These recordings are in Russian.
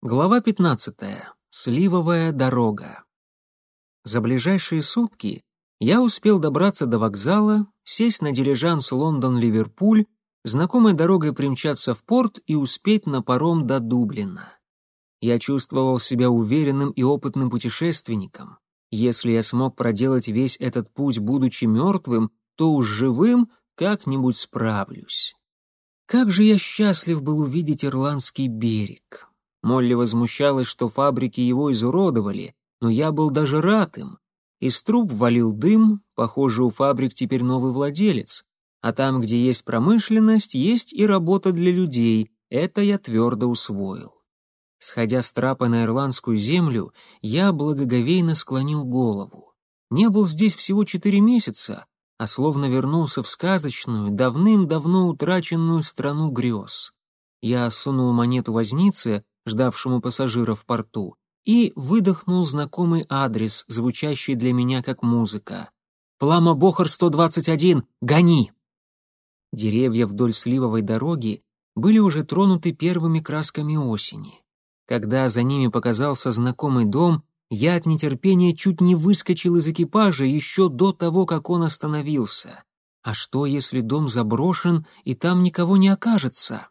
Глава 15. Сливовая дорога. За ближайшие сутки я успел добраться до вокзала, сесть на дилижанс Лондон-Ливерпуль, знакомой дорогой примчаться в порт и успеть на паром до Дублина. Я чувствовал себя уверенным и опытным путешественником. Если я смог проделать весь этот путь, будучи мертвым, то уж живым как-нибудь справлюсь. Как же я счастлив был увидеть ирландский берег. Молли возмущалась, что фабрики его изуродовали, но я был даже рад им. Из труб валил дым, похоже, у фабрик теперь новый владелец. А там, где есть промышленность, есть и работа для людей, это я твердо усвоил. Сходя с трапа на ирландскую землю, я благоговейно склонил голову. Не был здесь всего четыре месяца, а словно вернулся в сказочную, давным-давно утраченную страну грез. Я сунул монету вознице, ждавшему пассажира в порту, и выдохнул знакомый адрес, звучащий для меня как музыка. «Плама Бохар 121! Гони!» Деревья вдоль сливовой дороги были уже тронуты первыми красками осени. Когда за ними показался знакомый дом, я от нетерпения чуть не выскочил из экипажа еще до того, как он остановился. А что, если дом заброшен и там никого не окажется?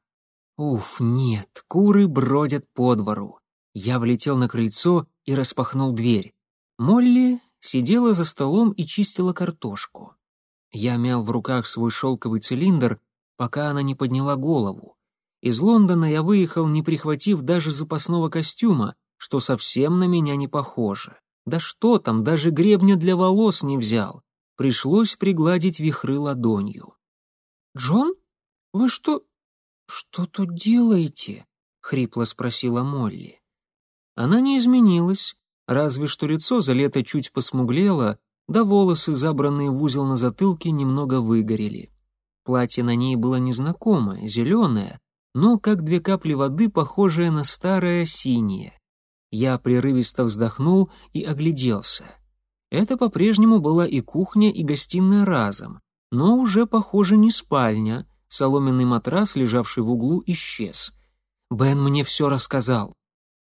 Уф, нет, куры бродят по двору. Я влетел на крыльцо и распахнул дверь. Молли сидела за столом и чистила картошку. Я мял в руках свой шелковый цилиндр, пока она не подняла голову. Из Лондона я выехал, не прихватив даже запасного костюма, что совсем на меня не похоже. Да что там, даже гребня для волос не взял. Пришлось пригладить вихры ладонью. «Джон, вы что, «Что тут делаете?» — хрипло спросила Молли. Она не изменилась, разве что лицо за лето чуть посмуглело, да волосы, забранные в узел на затылке, немного выгорели. Платье на ней было незнакомое, зеленое, но как две капли воды, похожее на старое синее. Я прерывисто вздохнул и огляделся. Это по-прежнему была и кухня, и гостиная разом, но уже, похоже, не спальня — Соломенный матрас, лежавший в углу, исчез. Бен мне все рассказал.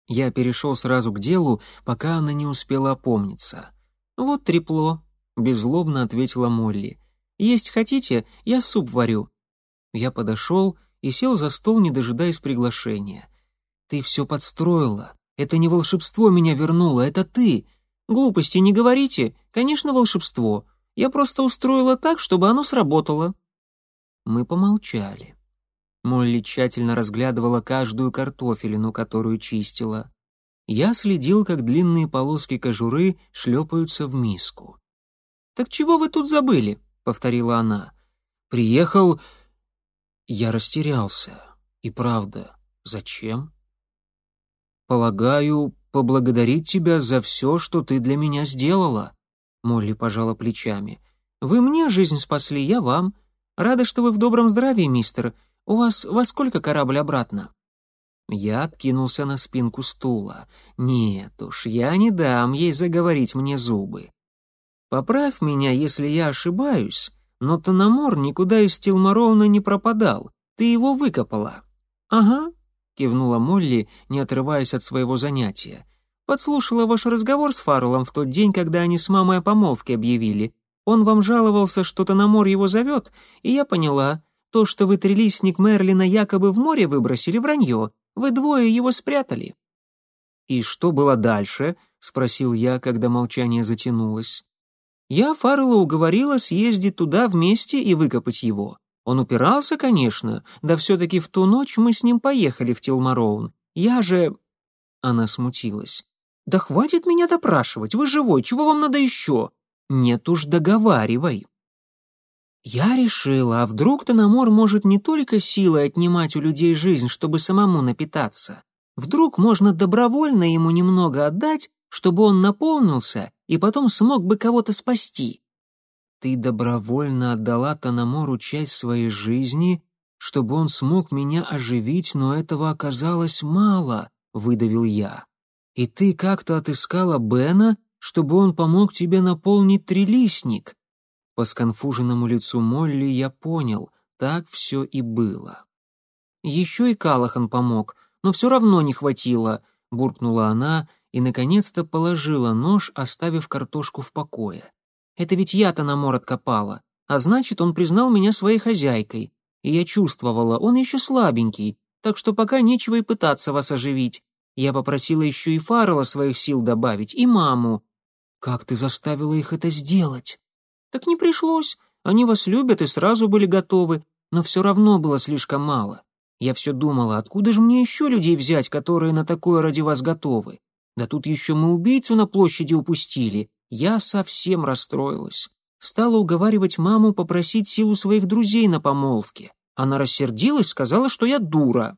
Я перешел сразу к делу, пока она не успела опомниться. «Вот трепло», — беззлобно ответила Молли. «Есть хотите? Я суп варю». Я подошел и сел за стол, не дожидаясь приглашения. «Ты все подстроила. Это не волшебство меня вернуло, это ты. Глупости не говорите. Конечно, волшебство. Я просто устроила так, чтобы оно сработало». Мы помолчали. Молли тщательно разглядывала каждую картофелину, которую чистила. Я следил, как длинные полоски кожуры шлепаются в миску. «Так чего вы тут забыли?» — повторила она. «Приехал...» Я растерялся. И правда, зачем? «Полагаю, поблагодарить тебя за все, что ты для меня сделала», — Молли пожала плечами. «Вы мне жизнь спасли, я вам. Рада, что вы в добром здравии, мистер. У вас во сколько корабль обратно?» Я откинулся на спинку стула. «Нет уж, я не дам ей заговорить мне зубы. Поправь меня, если я ошибаюсь, но Тономор никуда из Тилмаровна не пропадал. Ты его выкопала». «Ага», — кивнула Молли, не отрываясь от своего занятия. «Подслушала ваш разговор с Фарреллом в тот день, когда они с мамой о помолвке объявили. Он вам жаловался, что-то на море его зовет, и я поняла, то, что вы трелисник Мерлина якобы в море выбросили, вранье. Вы двое его спрятали». «И что было дальше?» — спросил я, когда молчание затянулось. Я Фаррелла уговорила съездить туда вместе и выкопать его. Он упирался, конечно, да все-таки в ту ночь мы с ним поехали в Тилмароун. Я же...» Она смутилась. «Да хватит меня допрашивать, вы живой, чего вам надо еще?» Нет уж, договаривай. Я решила, а вдруг Тономор может не только силой отнимать у людей жизнь, чтобы самому напитаться. Вдруг можно добровольно ему немного отдать, чтобы он наполнился и потом смог бы кого-то спасти. Ты добровольно отдала Тономору часть своей жизни, чтобы он смог меня оживить, но этого оказалось мало, выдавил я. И ты как-то отыскала Бена чтобы он помог тебе наполнить трилистник». По сконфуженному лицу Молли я понял, так все и было. Еще и Калахан помог, но все равно не хватило», — буркнула она и, наконец-то, положила нож, оставив картошку в покое. «Это ведь я-то на мор откопала, а значит, он признал меня своей хозяйкой, и я чувствовала, он еще слабенький, так что пока нечего и пытаться вас оживить. Я попросила еще и Фаррелла своих сил добавить, и маму». «Как ты заставила их это сделать?» «Так не пришлось. Они вас любят и сразу были готовы, но все равно было слишком мало. Я все думала, откуда же мне еще людей взять, которые на такое ради вас готовы? Да тут еще мы убийцу на площади упустили. Я совсем расстроилась. Стала уговаривать маму попросить силу своих друзей на помолвке. Она рассердилась, сказала, что я дура.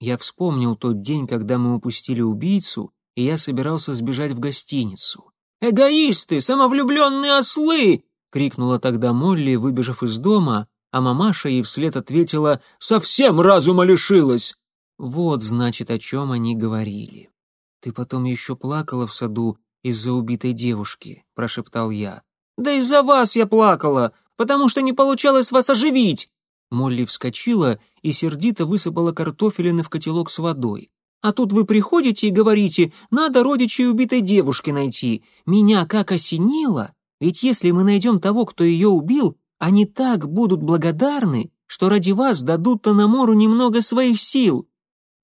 Я вспомнил тот день, когда мы упустили убийцу, и я собирался сбежать в гостиницу. «Эгоисты! Самовлюбленные ослы!» — крикнула тогда Молли, выбежав из дома, а мамаша ей вслед ответила «Совсем разума лишилась!» Вот, значит, о чем они говорили. «Ты потом еще плакала в саду из-за убитой девушки», — прошептал я. «Да из-за вас я плакала, потому что не получалось вас оживить!» Молли вскочила и сердито высыпала картофелины в котелок с водой. «А тут вы приходите и говорите, надо родичей убитой девушки найти. Меня как осенило! Ведь если мы найдем того, кто ее убил, они так будут благодарны, что ради вас дадут Танамору немного своих сил».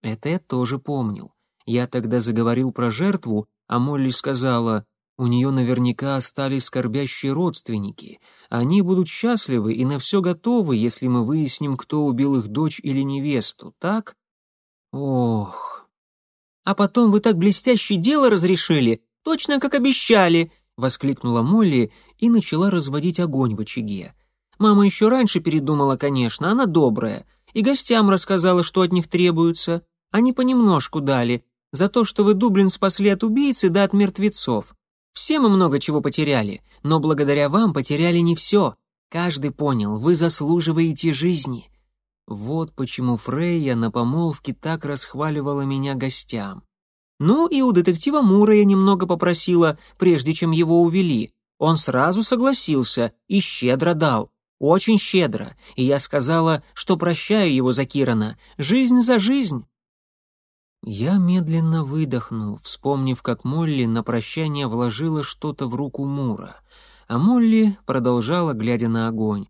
Это я тоже помнил. Я тогда заговорил про жертву, а Молли сказала, у нее наверняка остались скорбящие родственники. Они будут счастливы и на все готовы, если мы выясним, кто убил их дочь или невесту, так? Ох. А потом вы так блестяще дело разрешили, точно как обещали, воскликнула Молли и начала разводить огонь в очаге. Мама еще раньше передумала, конечно, она добрая. И гостям рассказала, что от них требуется. Они понемножку дали. За то, что вы Дублин спасли от убийцы да от мертвецов. Все мы много чего потеряли, но благодаря вам потеряли не все. Каждый понял, вы заслуживаете жизни. Вот почему Фрейя на помолвке так расхваливала меня гостям. Ну и у детектива Мура я немного попросила, прежде чем его увели. Он сразу согласился и щедро дал. Очень щедро, и я сказала, что прощаю его за Кирана, жизнь за жизнь. Я медленно выдохнул, вспомнив, как Молли на прощание вложила что-то в руку Мура, а Молли продолжала, глядя на огонь.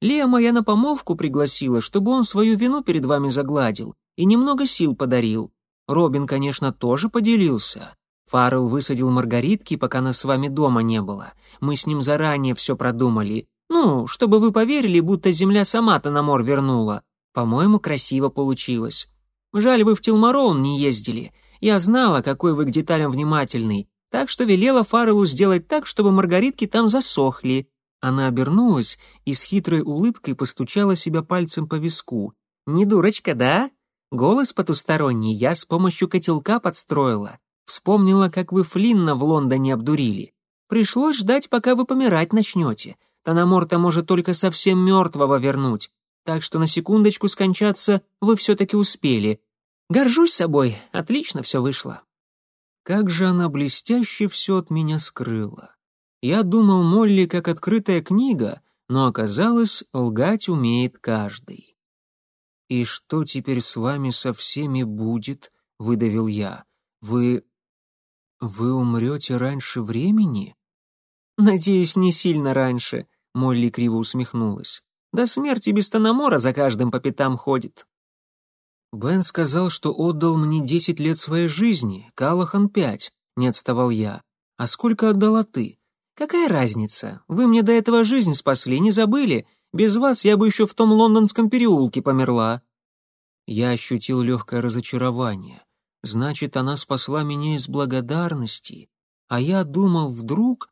«Лема я на помолвку пригласила, чтобы он свою вину перед вами загладил и немного сил подарил. Робин, конечно, тоже поделился. Фаррелл высадил маргаритки, пока нас с вами дома не было. Мы с ним заранее все продумали, ну, чтобы вы поверили, будто земля сама-то на мор вернула. По-моему, красиво получилось. Жаль, вы в Тилмароун не ездили. Я знала, какой вы к деталям внимательный, так что велела Фарреллу сделать так, чтобы маргаритки там засохли». Она обернулась и с хитрой улыбкой постучала себя пальцем по виску. «Не дурочка, да? Голос потусторонний я с помощью котелка подстроила. Вспомнила, как вы Флинна в Лондоне обдурили. Пришлось ждать, пока вы помирать начнете. Танаморта может только совсем мертвого вернуть, так что на секундочку скончаться вы все-таки успели. Горжусь собой, отлично все вышло». Как же она блестяще все от меня скрыла. Я думал, Молли как открытая книга, но оказалось, лгать умеет каждый. «И что теперь с вами со всеми будет?» — выдавил я. «Вы... вы умрете раньше времени?» «Надеюсь, не сильно раньше», — Молли криво усмехнулась. «До смерти без Тономора за каждым по пятам ходит». «Бен сказал, что отдал мне десять лет своей жизни, Калахан пять», — не отставал я. «А сколько отдала ты?» «Какая разница? Вы мне до этого жизнь спасли, не забыли? Без вас я бы еще в том лондонском переулке померла». Я ощутил легкое разочарование. Значит, она спасла меня из благодарности. А я думал, вдруг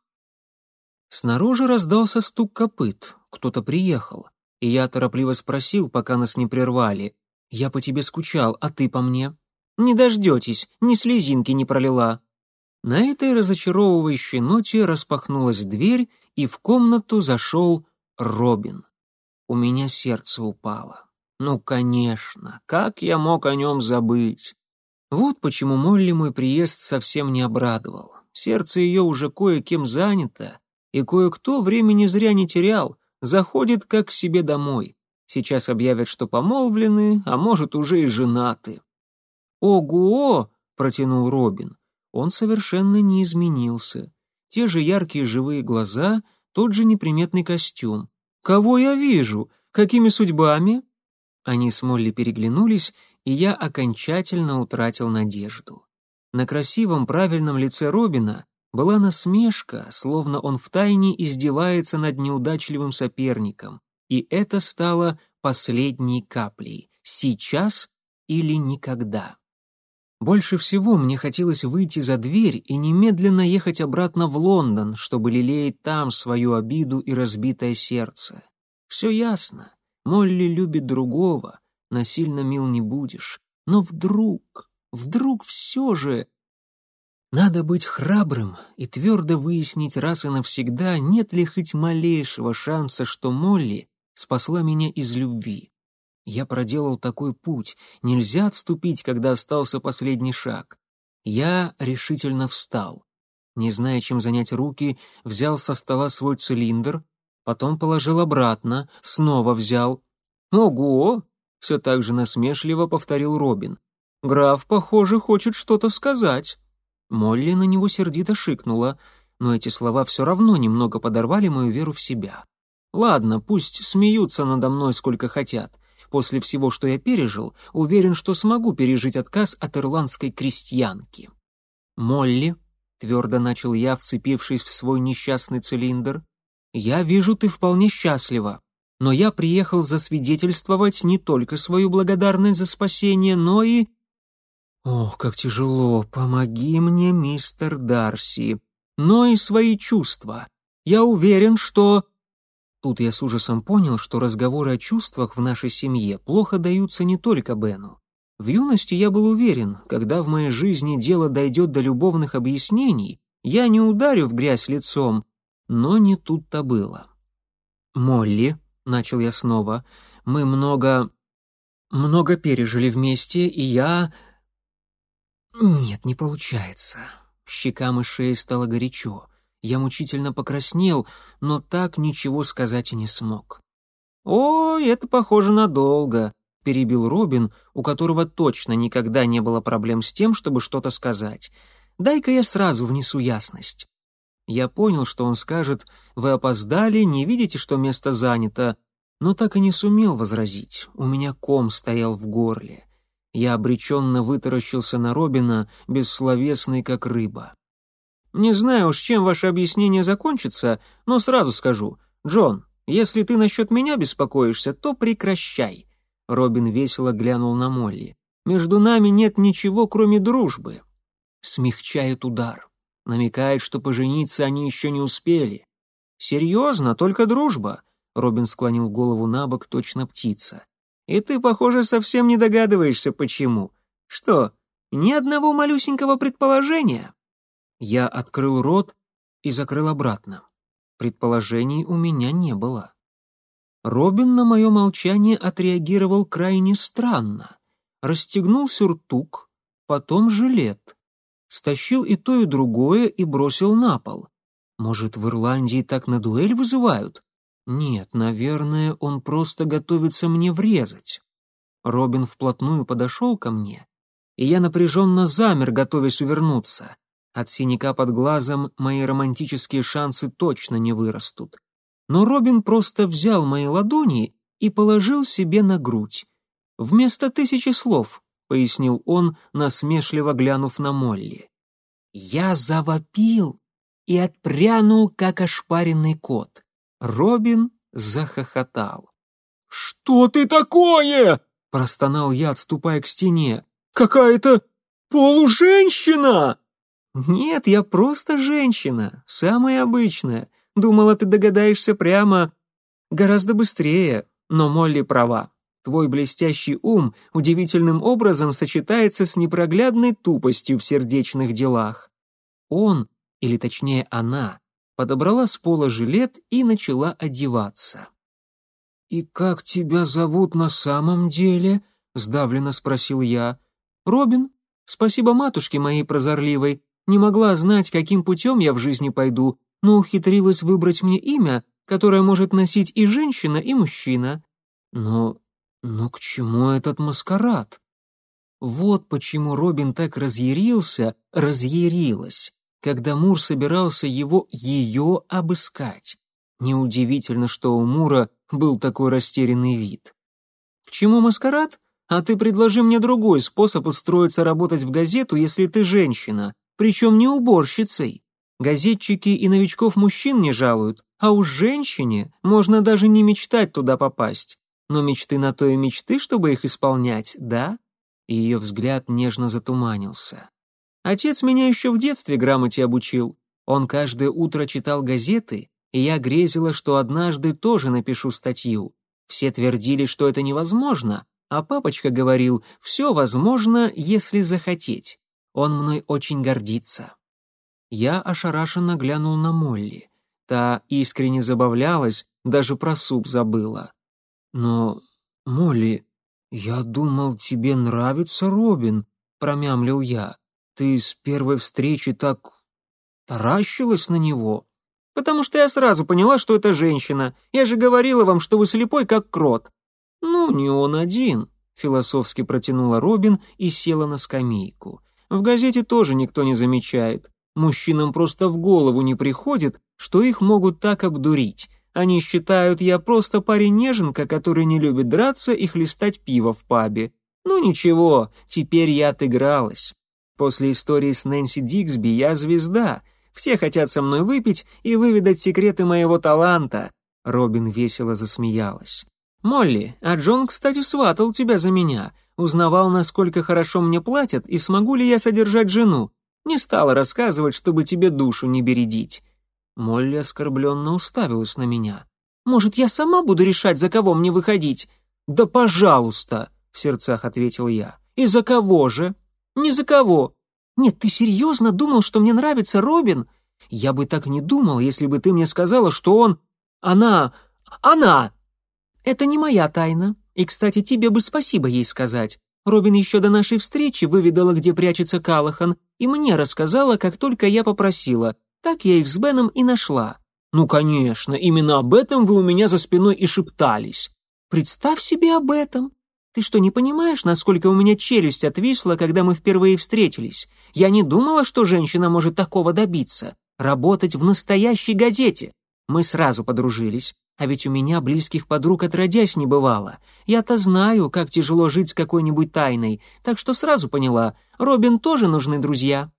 Снаружи раздался стук копыт, кто-то приехал, и я торопливо спросил, пока нас не прервали. «Я по тебе скучал, а ты по мне?» «Не дождетесь, ни слезинки не пролила». На этой разочаровывающей ноте распахнулась дверь, и в комнату зашел Робин. У меня сердце упало. Ну, конечно, как я мог о нем забыть? Вот почему Молли мой приезд совсем не обрадовал. Сердце ее уже кое-кем занято, и кое-кто времени зря не терял, заходит как к себе домой. Сейчас объявят, что помолвлены, а может, уже и женаты. «Ого!» — протянул Робин. Он совершенно не изменился. Те же яркие живые глаза, тот же неприметный костюм. «Кого я вижу? Какими судьбами?» Они с Молли переглянулись, и я окончательно утратил надежду. На красивом правильном лице Робина была насмешка, словно он втайне издевается над неудачливым соперником, и это стало последней каплей. Сейчас или никогда. Больше всего мне хотелось выйти за дверь и немедленно ехать обратно в Лондон, чтобы лелеять там свою обиду и разбитое сердце. Все ясно. Молли любит другого, насильно мил не будешь. Но вдруг, вдруг все же... Надо быть храбрым и твердо выяснить раз и навсегда, нет ли хоть малейшего шанса, что Молли спасла меня из любви. Я проделал такой путь, нельзя отступить, когда остался последний шаг. Я решительно встал. Не зная, чем занять руки, взял со стола свой цилиндр, потом положил обратно, снова взял. «Ого!» — все так же насмешливо повторил Робин. «Граф, похоже, хочет что-то сказать». Молли на него сердито шикнула, но эти слова все равно немного подорвали мою веру в себя. Ладно, пусть смеются надо мной сколько хотят. После всего, что я пережил, уверен, что смогу пережить отказ от ирландской крестьянки. «Молли», — твердо начал я, вцепившись в свой несчастный цилиндр, — «я вижу, ты вполне счастлива, но я приехал засвидетельствовать не только свою благодарность за спасение, но и...» «Ох, как тяжело! Помоги мне, мистер Дарси!» «Но и свои чувства. Я уверен, что...» Тут я с ужасом понял, что разговоры о чувствах в нашей семье плохо даются не только Бену. В юности я был уверен, когда в моей жизни дело дойдет до любовных объяснений, я не ударю в грязь лицом, но не тут-то было. «Молли», — начал я снова, — «мы много... много пережили вместе, и я...» «Нет, не получается». Щекам и шее стало горячо. Я мучительно покраснел, но так ничего сказать и не смог. «Ой, это похоже надолго», — перебил Робин, у которого точно никогда не было проблем с тем, чтобы что-то сказать. «Дай-ка я сразу внесу ясность». Я понял, что он скажет «Вы опоздали, не видите, что место занято», но так и не сумел возразить. У меня ком стоял в горле. Я обреченно вытаращился на Робина, бессловесный как рыба. Не знаю уж, чем ваше объяснение закончится, но сразу скажу. Джон, если ты насчет меня беспокоишься, то прекращай». Робин весело глянул на Молли. «Между нами нет ничего, кроме дружбы». Смягчает удар. Намекает, что пожениться они еще не успели. «Серьезно, только дружба?» Робин склонил голову на бок, точно птица. «И ты, похоже, совсем не догадываешься, почему. Что, ни одного малюсенького предположения?» Я открыл рот и закрыл обратно. Предположений у меня не было. Робин на мое молчание отреагировал крайне странно. Расстегнул сюртук, потом жилет. Стащил и то, и другое и бросил на пол. Может, в Ирландии так на дуэль вызывают? Нет, наверное, он просто готовится мне врезать. Робин вплотную подошел ко мне, и я напряженно замер, готовясь увернуться. От синяка под глазом мои романтические шансы точно не вырастут. Но Робин просто взял мои ладони и положил себе на грудь. «Вместо тысячи слов», — пояснил он, насмешливо глянув на Молли. Я завопил и отпрянул, как ошпаренный кот. Робин захохотал. «Что ты такое?» — простонал я, отступая к стене. «Какая-то полуженщина!» «Нет, я просто женщина, самая обычная. Думала, ты догадаешься прямо гораздо быстрее, но Молли права. Твой блестящий ум удивительным образом сочетается с непроглядной тупостью в сердечных делах». Он, или точнее она, подобрала с пола жилет и начала одеваться. «И как тебя зовут на самом деле?» — сдавленно спросил я. «Робин. Спасибо матушке моей прозорливой не могла знать, каким путем я в жизни пойду, но ухитрилась выбрать мне имя, которое может носить и женщина, и мужчина. Но... но к чему этот маскарад? Вот почему Робин так разъярился, разъярилась, когда Мур собирался его, ее обыскать. Неудивительно, что у Мура был такой растерянный вид. «К чему маскарад? А ты предложи мне другой способ устроиться работать в газету, если ты женщина, причем не уборщицей. Газетчики и новичков мужчин не жалуют, а уж женщине можно даже не мечтать туда попасть. Но мечты на то и мечты, чтобы их исполнять, да?» И ее взгляд нежно затуманился. «Отец меня еще в детстве грамоте обучил. Он каждое утро читал газеты, и я грезила, что однажды тоже напишу статью. Все твердили, что это невозможно, а папочка говорил, все возможно, если захотеть. Он мной очень гордится. Я ошарашенно глянул на Молли. Та искренне забавлялась, даже про суп забыла. «Но, Молли, я думал, тебе нравится Робин», — промямлил я. «Ты с первой встречи так таращилась на него». «Потому что я сразу поняла, что это женщина. Я же говорила вам, что вы слепой, как крот». «Ну, не он один», — философски протянула Робин и села на скамейку. «В газете тоже никто не замечает. Мужчинам просто в голову не приходит, что их могут так обдурить. Они считают, я просто парень-неженка, который не любит драться и хлестать пиво в пабе. Ну ничего, теперь я отыгралась. После истории с Нэнси Диксби я звезда. Все хотят со мной выпить и выведать секреты моего таланта. Робин весело засмеялась. «Молли, а Джон, кстати, сватал тебя за меня. Узнавал, насколько хорошо мне платят и смогу ли я содержать жену. Не стала рассказывать, чтобы тебе душу не бередить». Молли оскорбленно уставилась на меня. «Может, я сама буду решать, за кого мне выходить?» «Да пожалуйста!» — в сердцах ответил я. «И за кого же?» «Не за кого!» «Нет, ты серьезно думал, что мне нравится Робин?» «Я бы так не думал, если бы ты мне сказала, что он... Она... Она!» «Это не моя тайна. И, кстати, тебе бы спасибо ей сказать. Робин еще до нашей встречи выведала, где прячется Калахан, и мне рассказала, как только я попросила. Так я их с Беном и нашла. Ну, конечно, именно об этом вы у меня за спиной и шептались. Представь себе об этом. Ты что, не понимаешь, насколько у меня челюсть отвисла, когда мы впервые встретились? Я не думала, что женщина может такого добиться. Работать в настоящей газете. Мы сразу подружились. А ведь у меня близких подруг отродясь не бывало. Я-то знаю, как тяжело жить с какой-нибудь тайной, так что сразу поняла, Робин тоже нужны друзья.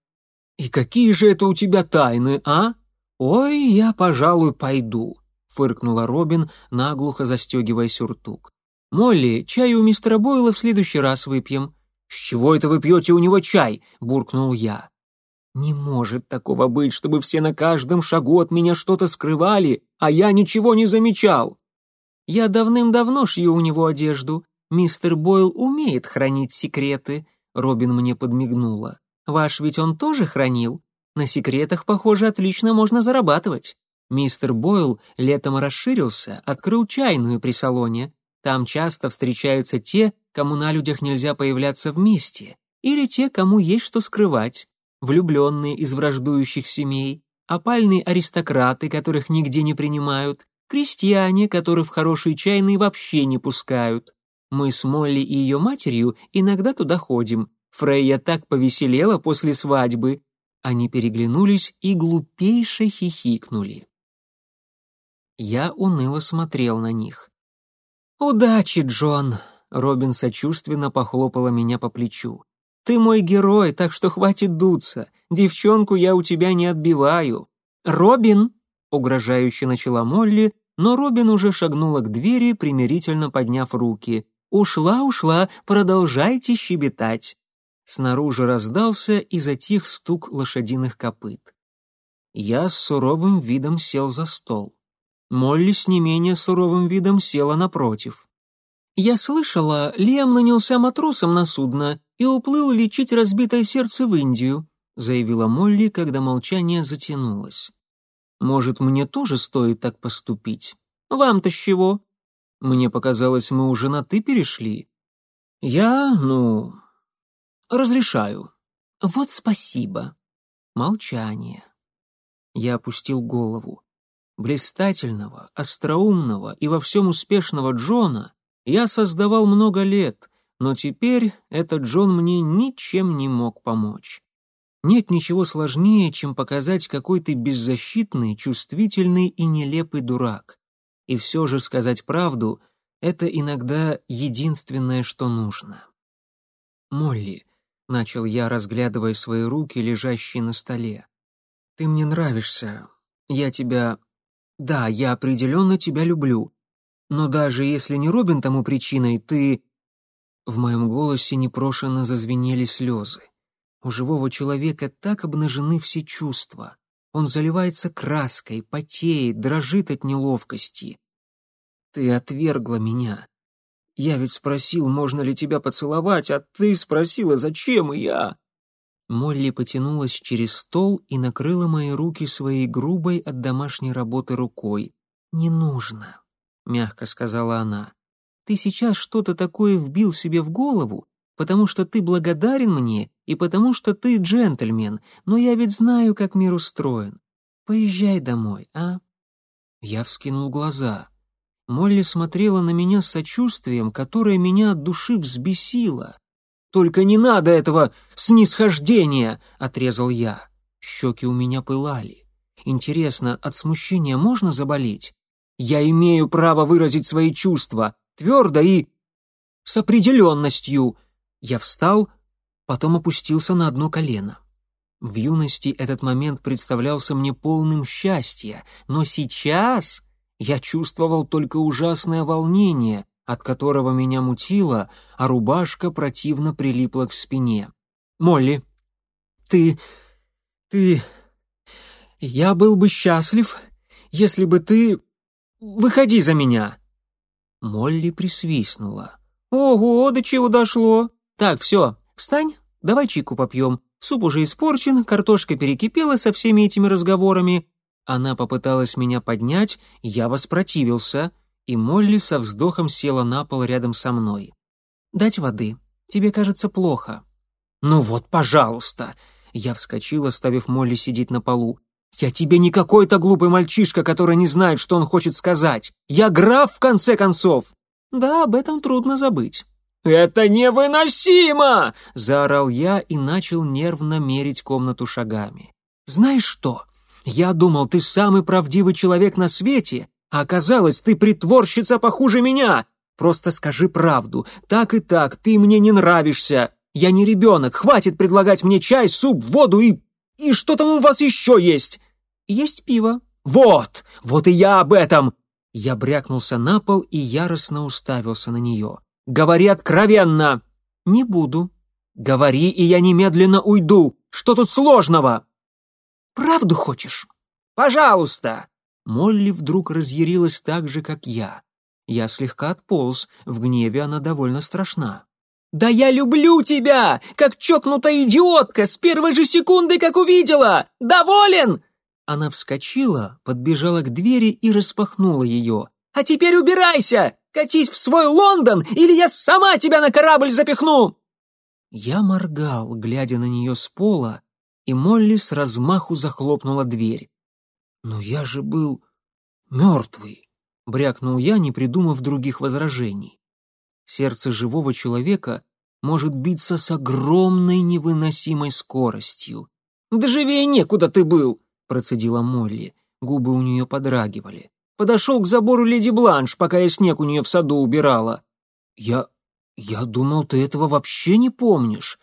«И какие же это у тебя тайны, а?» «Ой, я, пожалуй, пойду», — фыркнула Робин, наглухо застегивая сюртук. «Молли, чай у мистера Бойла в следующий раз выпьем». «С чего это вы пьете у него чай?» — буркнул я. Не может такого быть, чтобы все на каждом шагу от меня что-то скрывали, а я ничего не замечал. Я давным-давно шью у него одежду. Мистер Бойл умеет хранить секреты. Робин мне подмигнула. Ваш ведь он тоже хранил. На секретах, похоже, отлично можно зарабатывать. Мистер Бойл летом расширился, открыл чайную при салоне. Там часто встречаются те, кому на людях нельзя появляться вместе, или те, кому есть что скрывать влюбленные из враждующих семей, опальные аристократы, которых нигде не принимают, крестьяне, которых в хорошие чайные вообще не пускают. Мы с Молли и ее матерью иногда туда ходим. Фрейя так повеселела после свадьбы. Они переглянулись и глупейше хихикнули. Я уныло смотрел на них. «Удачи, Джон!» — Робин сочувственно похлопала меня по плечу. Ты мой герой, так что хватит дуться. Девчонку я у тебя не отбиваю. Робин, угрожающе начала Молли, но Робин уже шагнула к двери, примирительно подняв руки. Ушла, ушла, продолжайте щебетать. Снаружи раздался и затих стук лошадиных копыт. Я с суровым видом сел за стол. Молли с не менее суровым видом села напротив. Я слышала, Лиам нанялся матросом на судно и уплыл лечить разбитое сердце в Индию», заявила Молли, когда молчание затянулось. «Может, мне тоже стоит так поступить? Вам-то с чего?» «Мне показалось, мы уже на «ты» перешли». «Я, ну, разрешаю». «Вот спасибо». Молчание. Я опустил голову. Блистательного, остроумного и во всем успешного Джона я создавал много лет, но теперь этот Джон мне ничем не мог помочь. Нет ничего сложнее, чем показать, какой ты беззащитный, чувствительный и нелепый дурак. И все же сказать правду — это иногда единственное, что нужно. «Молли», — начал я, разглядывая свои руки, лежащие на столе, — «ты мне нравишься. Я тебя... Да, я определенно тебя люблю. Но даже если не Робин тому причиной, ты...» В моем голосе непрошенно зазвенели слезы. У живого человека так обнажены все чувства. Он заливается краской, потеет, дрожит от неловкости. Ты отвергла меня. Я ведь спросил, можно ли тебя поцеловать, а ты спросила, зачем, я... Молли потянулась через стол и накрыла мои руки своей грубой от домашней работы рукой. «Не нужно», — мягко сказала она. «Ты сейчас что-то такое вбил себе в голову, потому что ты благодарен мне и потому что ты джентльмен, но я ведь знаю, как мир устроен. Поезжай домой, а?» Я вскинул глаза. Молли смотрела на меня с сочувствием, которое меня от души взбесило. «Только не надо этого снисхождения!» — отрезал я. Щеки у меня пылали. «Интересно, от смущения можно заболеть?» «Я имею право выразить свои чувства, твердо и... с определенностью!» Я встал, потом опустился на одно колено. В юности этот момент представлялся мне полным счастья, но сейчас я чувствовал только ужасное волнение, от которого меня мутило, а рубашка противно прилипла к спине. «Молли, ты... ты... Я был бы счастлив, если бы ты... Выходи за меня!» Молли присвистнула. «Ого, до чего дошло! «Так, все, встань, давай чайку попьем. Суп уже испорчен, картошка перекипела со всеми этими разговорами». Она попыталась меня поднять, я воспротивился, и Молли со вздохом села на пол рядом со мной. «Дать воды. Тебе кажется плохо». «Ну вот, пожалуйста!» Я вскочил, оставив Молли сидеть на полу. «Я тебе не какой-то глупый мальчишка, который не знает, что он хочет сказать. Я граф, в конце концов!» «Да, об этом трудно забыть. «Это невыносимо!» — заорал я и начал нервно мерить комнату шагами. «Знаешь что? Я думал, ты самый правдивый человек на свете, а оказалось, ты притворщица похуже меня. Просто скажи правду. Так и так, ты мне не нравишься. Я не ребенок, хватит предлагать мне чай, суп, воду и... И что там у вас еще есть?» «Есть пиво». «Вот! Вот и я об этом!» Я брякнулся на пол и яростно уставился на нее. Говори откровенно!» «Не буду». «Говори, и я немедленно уйду. Что тут сложного?» «Правду хочешь?» «Пожалуйста!» Молли вдруг разъярилась так же, как я. Я слегка отполз, в гневе она довольно страшна. «Да я люблю тебя, как чокнутая идиотка, с первой же секунды, как увидела! Доволен!» Она вскочила, подбежала к двери и распахнула ее. «А теперь убирайся! Катись в свой Лондон, или я сама тебя на корабль запихну!» Я моргал, глядя на нее с пола, и Молли с размаху захлопнула дверь. «Но я же был мертвый», — брякнул я, не придумав других возражений. Сердце живого человека может биться с огромной невыносимой скоростью. «Да живее некуда ты был!» — процедила Молли. Губы у нее подрагивали подошел к забору леди Бланш, пока я снег у нее в саду убирала. Я... я думал, ты этого вообще не помнишь.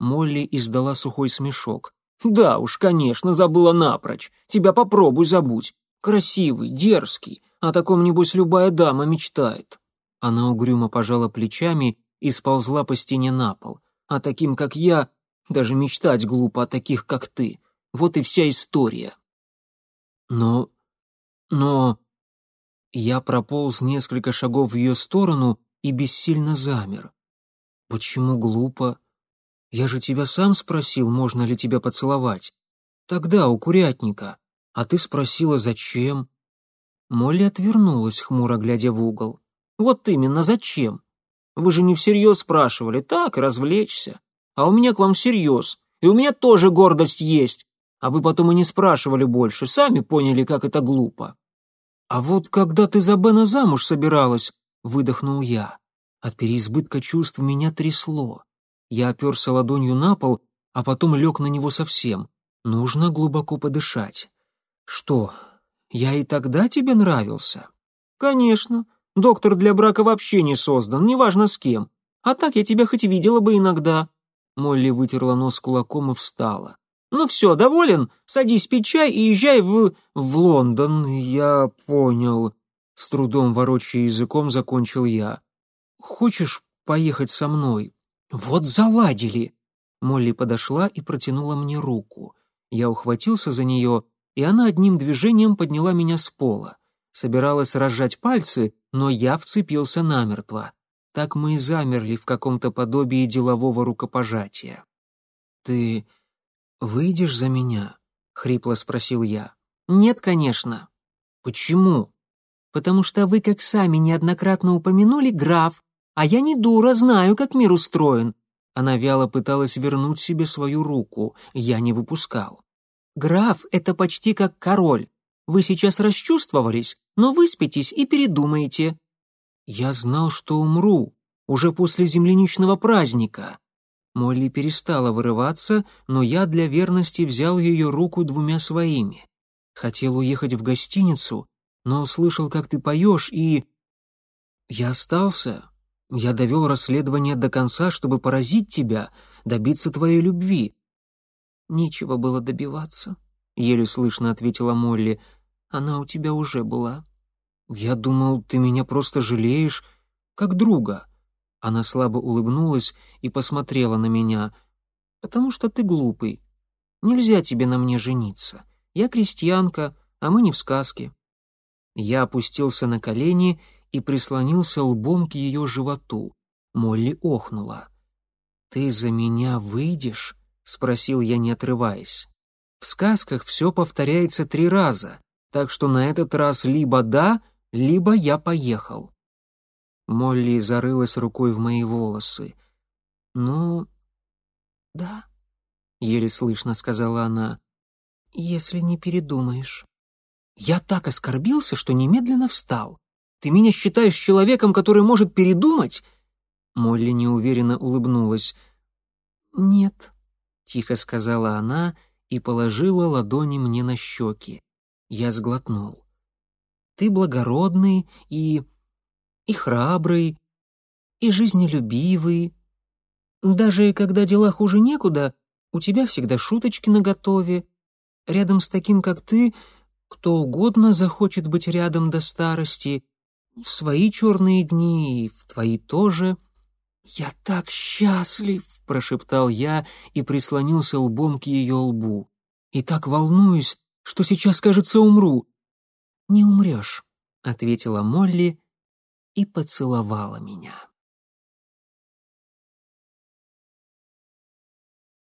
Молли издала сухой смешок. Да уж, конечно, забыла напрочь. Тебя попробуй забудь. Красивый, дерзкий. О таком, небось, любая дама мечтает. Она угрюмо пожала плечами и сползла по стене на пол. А таким, как я, даже мечтать глупо о таких, как ты. Вот и вся история. Но... но... Я прополз несколько шагов в ее сторону и бессильно замер. «Почему глупо? Я же тебя сам спросил, можно ли тебя поцеловать. Тогда, у курятника. А ты спросила, зачем?» Молли отвернулась, хмуро глядя в угол. «Вот именно, зачем? Вы же не всерьез спрашивали, так, развлечься. А у меня к вам всерьез, и у меня тоже гордость есть. А вы потом и не спрашивали больше, сами поняли, как это глупо». «А вот когда ты за Бена замуж собиралась», — выдохнул я. От переизбытка чувств меня трясло. Я оперся ладонью на пол, а потом лег на него совсем. Нужно глубоко подышать. Что, я и тогда тебе нравился? Конечно. Доктор для брака вообще не создан, неважно с кем. А так я тебя хоть видела бы иногда. Молли вытерла нос кулаком и встала. «Ну все, доволен? Садись пить чай и езжай в... в Лондон, я понял». С трудом ворочая языком закончил я. «Хочешь поехать со мной?» «Вот заладили!» Молли подошла и протянула мне руку. Я ухватился за нее, и она одним движением подняла меня с пола. Собиралась разжать пальцы, но я вцепился намертво. Так мы и замерли в каком-то подобии делового рукопожатия. «Ты выйдешь за меня?» — хрипло спросил я. «Нет, конечно». «Почему?» «Потому что вы, как сами неоднократно упомянули, граф, а я не дура, знаю, как мир устроен». Она вяло пыталась вернуть себе свою руку, я не выпускал. «Граф — это почти как король. Вы сейчас расчувствовались, но выспитесь и передумаете. Я знал, что умру, уже после земляничного праздника. Молли перестала вырываться, но я для верности взял ее руку двумя своими. Хотел уехать в гостиницу, но услышал, как ты поешь, и... Я остался. Я довел расследование до конца, чтобы поразить тебя, добиться твоей любви. Нечего было добиваться, — еле слышно ответила Молли. Она у тебя уже была. «Я думал, ты меня просто жалеешь, как друга». Она слабо улыбнулась и посмотрела на меня. «Потому что ты глупый. Нельзя тебе на мне жениться. Я крестьянка, а мы не в сказке». Я опустился на колени и прислонился лбом к ее животу. Молли охнула. «Ты за меня выйдешь?» — спросил я, не отрываясь. В сказках все повторяется три раза, так что на этот раз либо «да», либо я поехал. Молли зарылась рукой в мои волосы. «Ну, да», — еле слышно сказала она, — «если не передумаешь». Я так оскорбился, что немедленно встал. «Ты меня считаешь человеком, который может передумать?» Молли неуверенно улыбнулась. «Нет», — тихо сказала она и положила ладони мне на щеки. Я сглотнул. Ты благородный и... и храбрый, и жизнелюбивый. Даже когда дела хуже некуда, у тебя всегда шуточки наготове. Рядом с таким, как ты, кто угодно захочет быть рядом до старости, в свои черные дни и в твои тоже. «Я так счастлив!» — прошептал я и прислонился лбом к ее лбу. «И так волнуюсь, что сейчас, кажется, умру не умрешь», — ответила Молли и поцеловала меня.